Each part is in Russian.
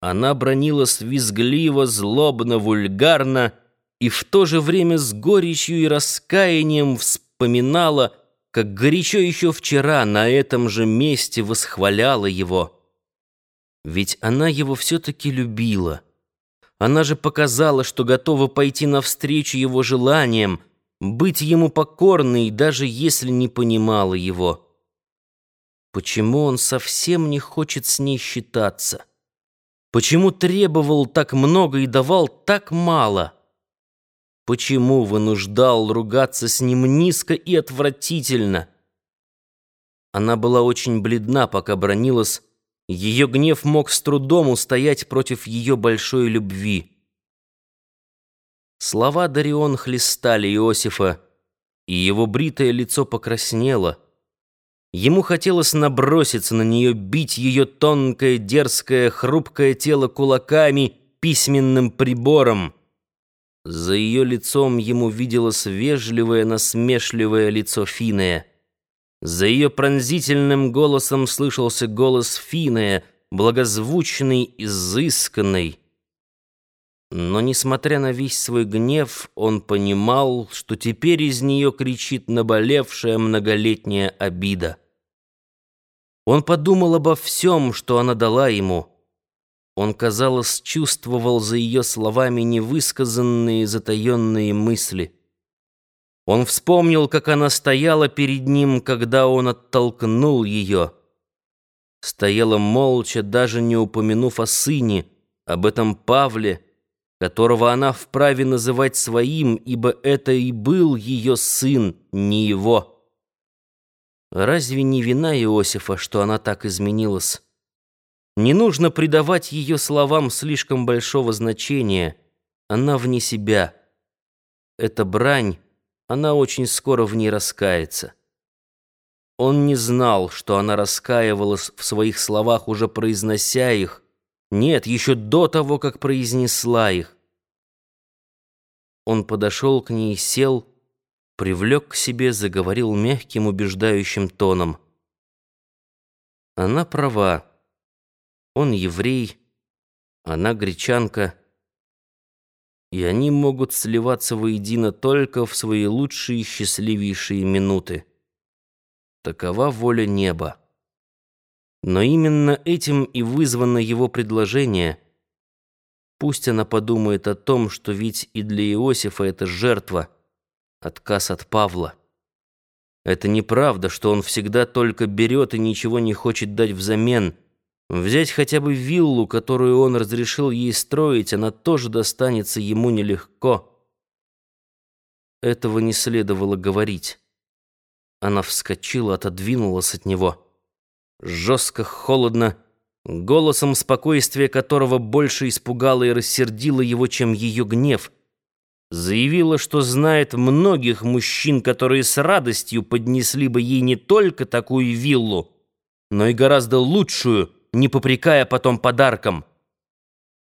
Она бронилась визгливо, злобно, вульгарно и в то же время с горечью и раскаянием вспоминала, как горячо еще вчера на этом же месте восхваляла его. Ведь она его все-таки любила. Она же показала, что готова пойти навстречу его желаниям, быть ему покорной, даже если не понимала его. Почему он совсем не хочет с ней считаться? Почему требовал так много и давал так мало? Почему вынуждал ругаться с ним низко и отвратительно? Она была очень бледна, пока бронилась. Ее гнев мог с трудом устоять против ее большой любви. Слова Дарион хлестали Иосифа, и его бритое лицо покраснело. Ему хотелось наброситься на нее, бить ее тонкое, дерзкое, хрупкое тело кулаками, письменным прибором. За ее лицом ему виделось вежливое, насмешливое лицо Финая. За ее пронзительным голосом слышался голос Финая, благозвучный, изысканный. Но, несмотря на весь свой гнев, он понимал, что теперь из нее кричит наболевшая многолетняя обида. Он подумал обо всем, что она дала ему. Он, казалось, чувствовал за ее словами невысказанные затаенные мысли. Он вспомнил, как она стояла перед ним, когда он оттолкнул ее. Стояла молча, даже не упомянув о сыне, об этом Павле, которого она вправе называть своим, ибо это и был ее сын, не его. Разве не вина Иосифа, что она так изменилась? Не нужно придавать ее словам слишком большого значения. Она вне себя. Эта брань, она очень скоро в ней раскается. Он не знал, что она раскаивалась в своих словах, уже произнося их, нет, еще до того, как произнесла их. Он подошел к ней, сел, привлек к себе, заговорил мягким, убеждающим тоном. Она права. Он еврей, она гречанка. И они могут сливаться воедино только в свои лучшие и счастливейшие минуты. Такова воля неба. Но именно этим и вызвано его предложение. Пусть она подумает о том, что ведь и для Иосифа это жертва, отказ от Павла. Это неправда, что он всегда только берет и ничего не хочет дать взамен. Взять хотя бы виллу, которую он разрешил ей строить, она тоже достанется ему нелегко. Этого не следовало говорить. Она вскочила, отодвинулась от него жестко, холодно, голосом спокойствия которого больше испугало и рассердило его, чем ее гнев. Заявила, что знает многих мужчин, которые с радостью поднесли бы ей не только такую виллу, но и гораздо лучшую, не попрекая потом подарком.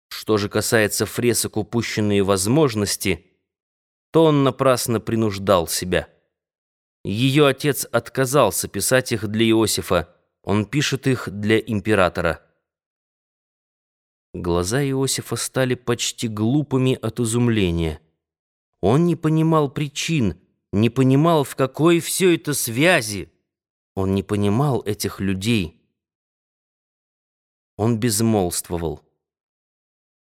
Что же касается фресок упущенные возможности, то он напрасно принуждал себя. Ее отец отказался писать их для Иосифа, он пишет их для императора. Глаза Иосифа стали почти глупыми от изумления. Он не понимал причин, не понимал, в какой все это связи. Он не понимал этих людей. Он безмолвствовал.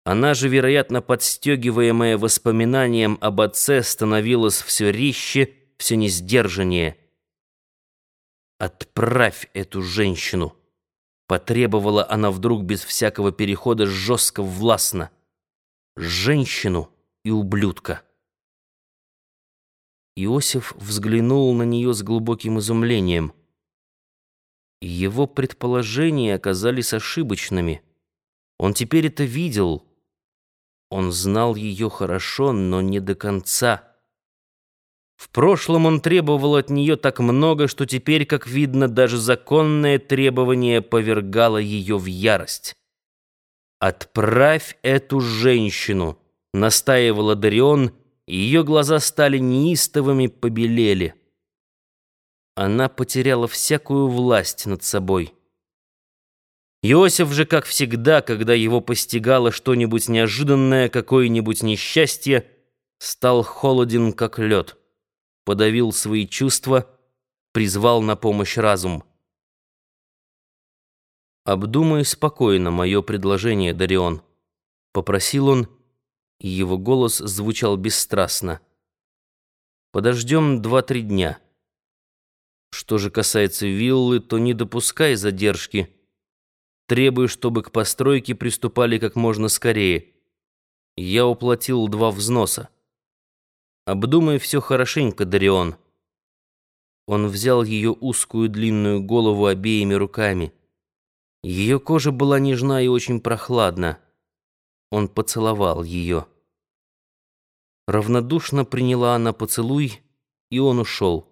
Она же, вероятно, подстегиваемая воспоминанием об отце, становилась все резче, все несдержаннее. «Отправь эту женщину!» Потребовала она вдруг без всякого перехода жестко властно. «Женщину и ублюдка!» Иосиф взглянул на нее с глубоким изумлением. Его предположения оказались ошибочными. Он теперь это видел. Он знал ее хорошо, но не до конца. В прошлом он требовал от нее так много, что теперь, как видно, даже законное требование повергало ее в ярость. «Отправь эту женщину», — настаивала Дарион, и ее глаза стали неистовыми, побелели. Она потеряла всякую власть над собой. Иосиф же, как всегда, когда его постигало что-нибудь неожиданное, какое-нибудь несчастье, стал холоден, как лед, подавил свои чувства, призвал на помощь разум. «Обдумай спокойно мое предложение, Дарион», — попросил он, и его голос звучал бесстрастно. «Подождем два-три дня. Что же касается виллы, то не допускай задержки. Требуй, чтобы к постройке приступали как можно скорее. Я уплатил два взноса. Обдумай все хорошенько, Дарион». Он взял ее узкую длинную голову обеими руками — ее кожа была нежна и очень прохладна. Он поцеловал ее. Равнодушно приняла она поцелуй, и он ушел.